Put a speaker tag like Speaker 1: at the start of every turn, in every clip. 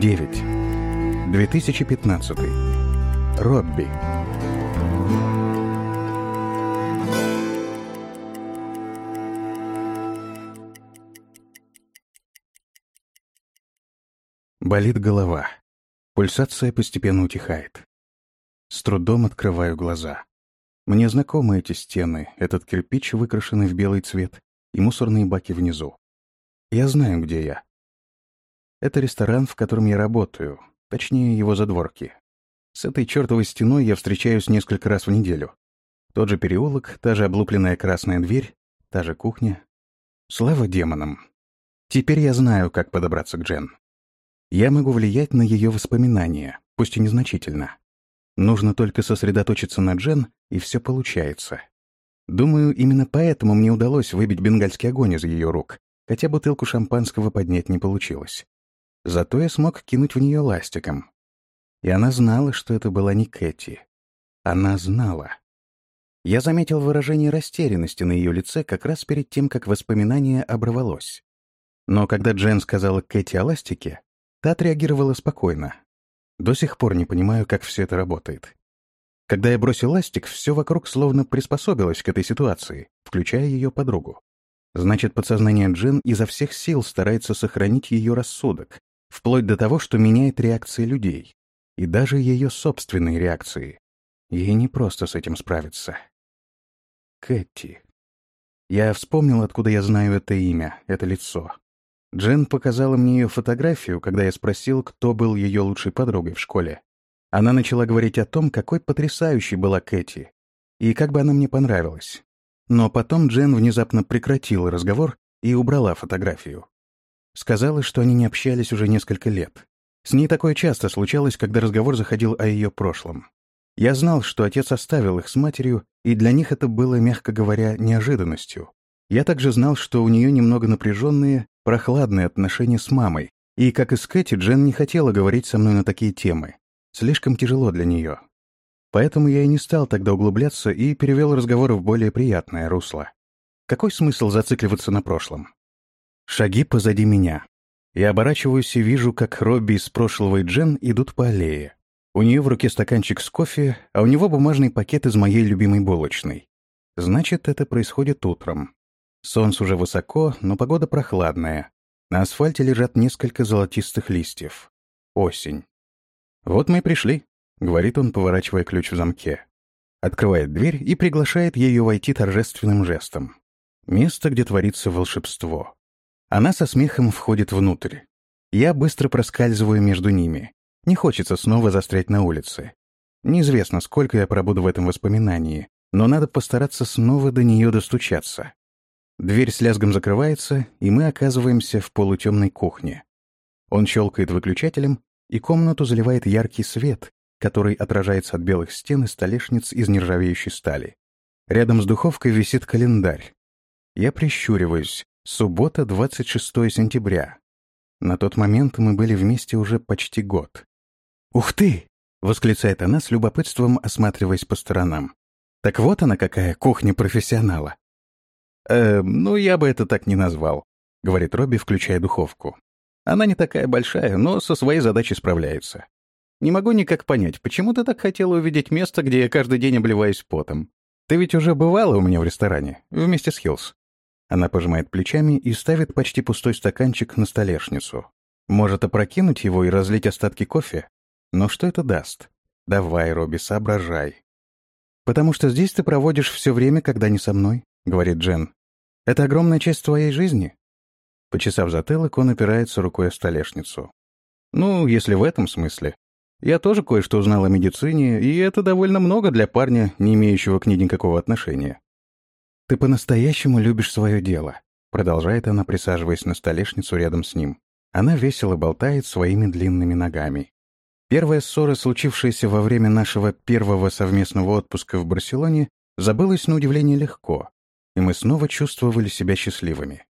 Speaker 1: 9. 2015. Робби. Болит голова. Пульсация постепенно утихает. С трудом открываю глаза. Мне знакомы эти стены, этот кирпич, выкрашенный в белый цвет, и мусорные баки внизу. Я знаю, где я. Это ресторан, в котором я работаю, точнее, его задворки. С этой чертовой стеной я встречаюсь несколько раз в неделю. Тот же переулок, та же облупленная красная дверь, та же кухня. Слава демонам. Теперь я знаю, как подобраться к Джен. Я могу влиять на ее воспоминания, пусть и незначительно. Нужно только сосредоточиться на Джен, и все получается. Думаю, именно поэтому мне удалось выбить бенгальский огонь из ее рук, хотя бутылку шампанского поднять не получилось. Зато я смог кинуть в нее ластиком. И она знала, что это была не Кэти. Она знала. Я заметил выражение растерянности на ее лице как раз перед тем, как воспоминание оборвалось. Но когда Джен сказала Кэти о ластике, та отреагировала спокойно. До сих пор не понимаю, как все это работает. Когда я бросил ластик, все вокруг словно приспособилось к этой ситуации, включая ее подругу. Значит, подсознание Джен изо всех сил старается сохранить ее рассудок, вплоть до того, что меняет реакции людей, и даже ее собственные реакции. Ей не просто с этим справиться. Кэти. Я вспомнил, откуда я знаю это имя, это лицо. Джен показала мне ее фотографию, когда я спросил, кто был ее лучшей подругой в школе. Она начала говорить о том, какой потрясающей была Кэти, и как бы она мне понравилась. Но потом Джен внезапно прекратила разговор и убрала фотографию. Сказала, что они не общались уже несколько лет. С ней такое часто случалось, когда разговор заходил о ее прошлом. Я знал, что отец оставил их с матерью, и для них это было, мягко говоря, неожиданностью. Я также знал, что у нее немного напряженные, прохладные отношения с мамой, и, как и с Кэти, Джен не хотела говорить со мной на такие темы. Слишком тяжело для нее. Поэтому я и не стал тогда углубляться и перевел разговор в более приятное русло. Какой смысл зацикливаться на прошлом? Шаги позади меня. Я оборачиваюсь и вижу, как Робби из прошлого и Джен идут по аллее. У нее в руке стаканчик с кофе, а у него бумажный пакет из моей любимой булочной. Значит, это происходит утром. Солнце уже высоко, но погода прохладная. На асфальте лежат несколько золотистых листьев. Осень. «Вот мы и пришли», — говорит он, поворачивая ключ в замке. Открывает дверь и приглашает ее войти торжественным жестом. Место, где творится волшебство. Она со смехом входит внутрь. Я быстро проскальзываю между ними. Не хочется снова застрять на улице. Неизвестно, сколько я пробуду в этом воспоминании, но надо постараться снова до нее достучаться. Дверь с лязгом закрывается, и мы оказываемся в полутемной кухне. Он щелкает выключателем, и комнату заливает яркий свет, который отражается от белых стен и столешниц из нержавеющей стали. Рядом с духовкой висит календарь. Я прищуриваюсь, Суббота, 26 сентября. На тот момент мы были вместе уже почти год. «Ух ты!» — восклицает она с любопытством, осматриваясь по сторонам. «Так вот она какая кухня профессионала!» «Э, ну, я бы это так не назвал», — говорит Робби, включая духовку. «Она не такая большая, но со своей задачей справляется. Не могу никак понять, почему ты так хотела увидеть место, где я каждый день обливаюсь потом? Ты ведь уже бывала у меня в ресторане, вместе с Хиллс. Она пожимает плечами и ставит почти пустой стаканчик на столешницу. Может опрокинуть его и разлить остатки кофе? Но что это даст? Давай, Робби, соображай. «Потому что здесь ты проводишь все время, когда не со мной», — говорит Джен. «Это огромная часть твоей жизни». Почесав затылок, он опирается рукой о столешницу. «Ну, если в этом смысле. Я тоже кое-что узнал о медицине, и это довольно много для парня, не имеющего к ней никакого отношения. «Ты по-настоящему любишь свое дело», — продолжает она, присаживаясь на столешницу рядом с ним. Она весело болтает своими длинными ногами. Первая ссора, случившаяся во время нашего первого совместного отпуска в Барселоне, забылась на удивление легко, и мы снова чувствовали себя счастливыми.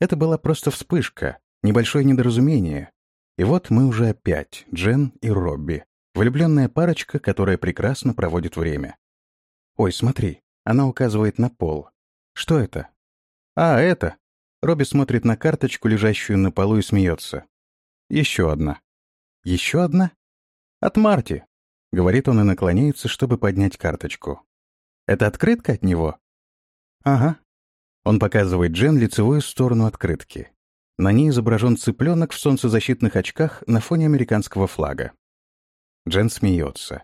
Speaker 1: Это была просто вспышка, небольшое недоразумение. И вот мы уже опять, Джен и Робби, влюбленная парочка, которая прекрасно проводит время. «Ой, смотри», — она указывает на пол. «Что это?» «А, это!» Робби смотрит на карточку, лежащую на полу, и смеется. «Еще одна». Еще одна? От Марти. Говорит он и наклоняется, чтобы поднять карточку. Это открытка от него? Ага. Он показывает Джен лицевую сторону открытки. На ней изображен цыпленок в солнцезащитных очках на фоне американского флага. Джен смеется.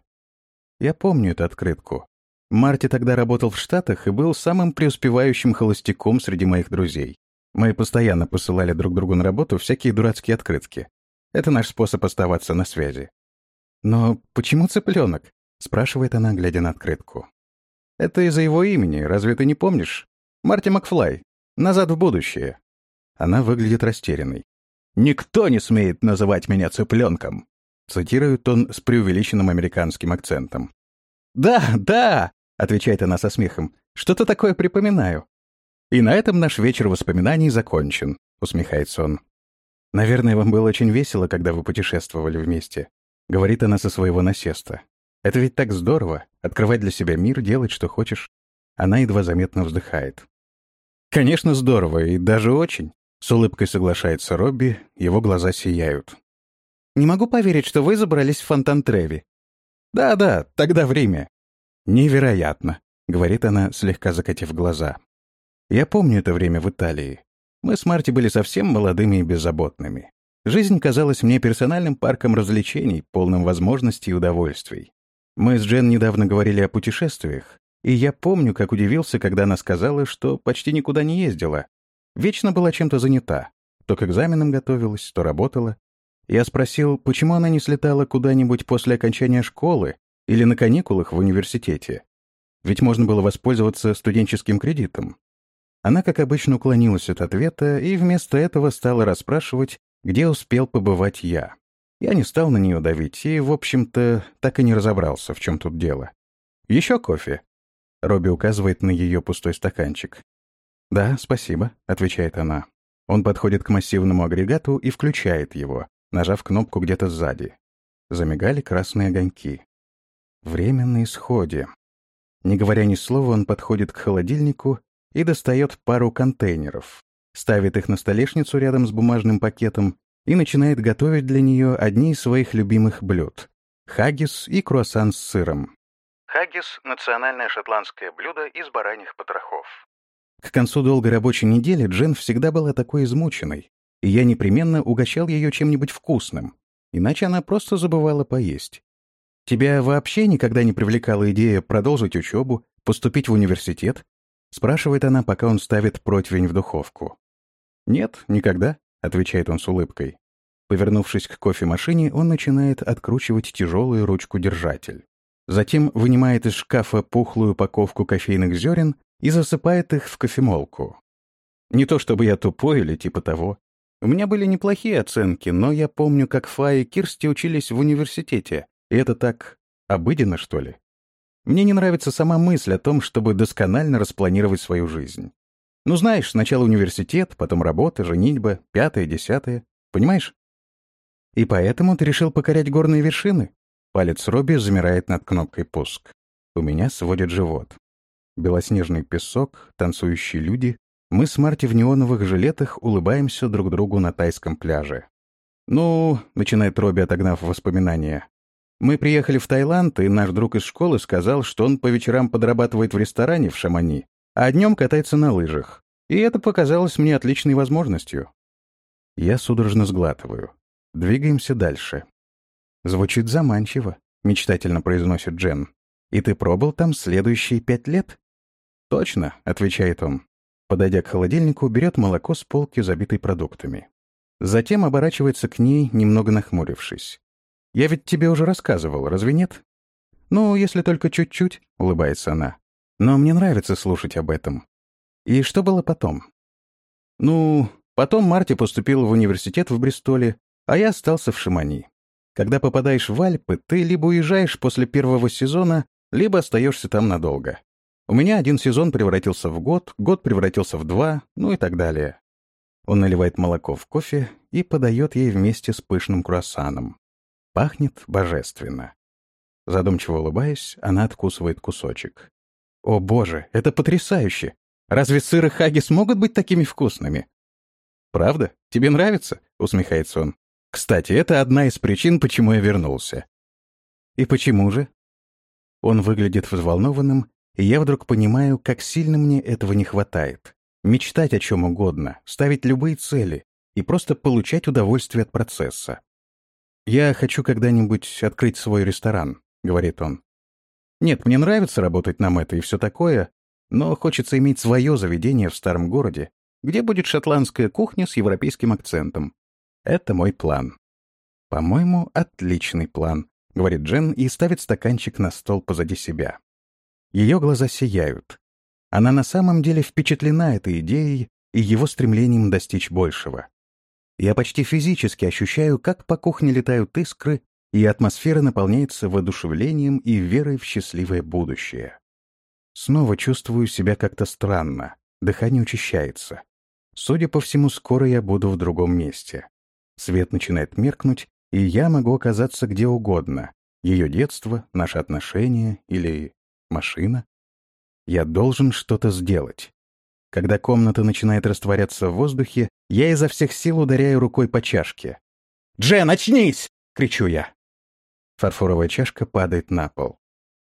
Speaker 1: Я помню эту открытку. Марти тогда работал в Штатах и был самым преуспевающим холостяком среди моих друзей. Мы постоянно посылали друг другу на работу всякие дурацкие открытки. Это наш способ оставаться на связи. «Но почему цыпленок?» — спрашивает она, глядя на открытку. «Это из-за его имени, разве ты не помнишь? Марти Макфлай. Назад в будущее». Она выглядит растерянной. «Никто не смеет называть меня цыпленком!» Цитирует он с преувеличенным американским акцентом. «Да, да!» — отвечает она со смехом. «Что-то такое припоминаю». «И на этом наш вечер воспоминаний закончен», — усмехается он. «Наверное, вам было очень весело, когда вы путешествовали вместе», — говорит она со своего насеста. «Это ведь так здорово — открывать для себя мир, делать, что хочешь». Она едва заметно вздыхает. «Конечно, здорово, и даже очень», — с улыбкой соглашается Робби, его глаза сияют. «Не могу поверить, что вы забрались в фонтан Треви». «Да-да, тогда время». «Невероятно», — говорит она, слегка закатив глаза. «Я помню это время в Италии. Мы с Марти были совсем молодыми и беззаботными. Жизнь казалась мне персональным парком развлечений, полным возможностей и удовольствий. Мы с Джен недавно говорили о путешествиях, и я помню, как удивился, когда она сказала, что почти никуда не ездила. Вечно была чем-то занята. То к экзаменам готовилась, то работала. Я спросил, почему она не слетала куда-нибудь после окончания школы или на каникулах в университете. Ведь можно было воспользоваться студенческим кредитом. Она, как обычно, уклонилась от ответа и вместо этого стала расспрашивать, где успел побывать я. Я не стал на нее давить и, в общем-то, так и не разобрался, в чем тут дело. «Еще кофе?» Робби указывает на ее пустой стаканчик. «Да, спасибо», — отвечает она. Он подходит к массивному агрегату и включает его, нажав кнопку где-то сзади. Замигали красные огоньки. Время на исходе. Не говоря ни слова, он подходит к холодильнику и достает пару контейнеров, ставит их на столешницу рядом с бумажным пакетом и начинает готовить для нее одни из своих любимых блюд — хаггис и круассан с сыром. Хаггис — национальное шотландское блюдо из бараньих потрохов. К концу долгой рабочей недели Джен всегда была такой измученной, и я непременно угощал ее чем-нибудь вкусным, иначе она просто забывала поесть. Тебя вообще никогда не привлекала идея продолжить учебу, поступить в университет Спрашивает она, пока он ставит противень в духовку. «Нет, никогда», — отвечает он с улыбкой. Повернувшись к кофемашине, он начинает откручивать тяжелую ручку-держатель. Затем вынимает из шкафа пухлую упаковку кофейных зерен и засыпает их в кофемолку. Не то чтобы я тупой или типа того. У меня были неплохие оценки, но я помню, как Фа и Кирсти учились в университете, и это так обыденно, что ли. Мне не нравится сама мысль о том, чтобы досконально распланировать свою жизнь. Ну, знаешь, сначала университет, потом работа, женитьба, пятое, десятое. Понимаешь? И поэтому ты решил покорять горные вершины? Палец Робби замирает над кнопкой «Пуск». У меня сводит живот. Белоснежный песок, танцующие люди. Мы с Марти в неоновых жилетах улыбаемся друг другу на тайском пляже. «Ну», — начинает Робби, отогнав воспоминания, мы приехали в Таиланд, и наш друг из школы сказал, что он по вечерам подрабатывает в ресторане в Шамани, а днем катается на лыжах. И это показалось мне отличной возможностью. Я судорожно сглатываю. Двигаемся дальше. Звучит заманчиво, мечтательно произносит Джен. И ты пробыл там следующие пять лет? Точно, отвечает он. Подойдя к холодильнику, берет молоко с полки, забитой продуктами. Затем оборачивается к ней, немного нахмурившись. Я ведь тебе уже рассказывал, разве нет? Ну, если только чуть-чуть, улыбается она. Но мне нравится слушать об этом. И что было потом? Ну, потом Марти поступил в университет в Бристоле, а я остался в Шимани. Когда попадаешь в Альпы, ты либо уезжаешь после первого сезона, либо остаешься там надолго. У меня один сезон превратился в год, год превратился в два, ну и так далее. Он наливает молоко в кофе и подает ей вместе с пышным круассаном. Пахнет божественно. Задумчиво улыбаясь, она откусывает кусочек. «О боже, это потрясающе! Разве сыр и хаги смогут быть такими вкусными?» «Правда? Тебе нравится?» — усмехается он. Кстати, это одна из причин, почему я вернулся. И почему же? Он выглядит взволнованным, и я вдруг понимаю, как сильно мне этого не хватает. Мечтать о чем угодно, ставить любые цели и просто получать удовольствие от процесса. «Я хочу когда-нибудь открыть свой ресторан», — говорит он. «Нет, мне нравится работать на это и все такое, но хочется иметь свое заведение в старом городе, где будет шотландская кухня с европейским акцентом. Это мой план. По-моему, отличный план, говорит Джен и ставит стаканчик на стол позади себя. Ее глаза сияют. Она на самом деле впечатлена этой идеей и его стремлением достичь большего. Я почти физически ощущаю, как по кухне летают искры, и атмосфера наполняется воодушевлением и верой в счастливое будущее. Снова чувствую себя как-то странно, дыхание учащается. Судя по всему, скоро я буду в другом месте. Свет начинает меркнуть, и я могу оказаться где угодно. Ее детство, наши отношения или машина. Я должен что-то сделать. Когда комната начинает растворяться в воздухе, я изо всех сил ударяю рукой по чашке. «Джен, очнись!» — кричу я. Фарфоровая чашка падает на пол.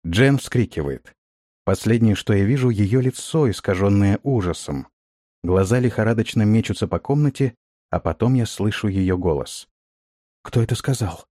Speaker 1: Джен вскрикивает. Последнее, что я вижу, ее лицо, искаженное ужасом. Глаза лихорадочно мечутся по комнате, а потом я слышу ее голос. «Кто это сказал?»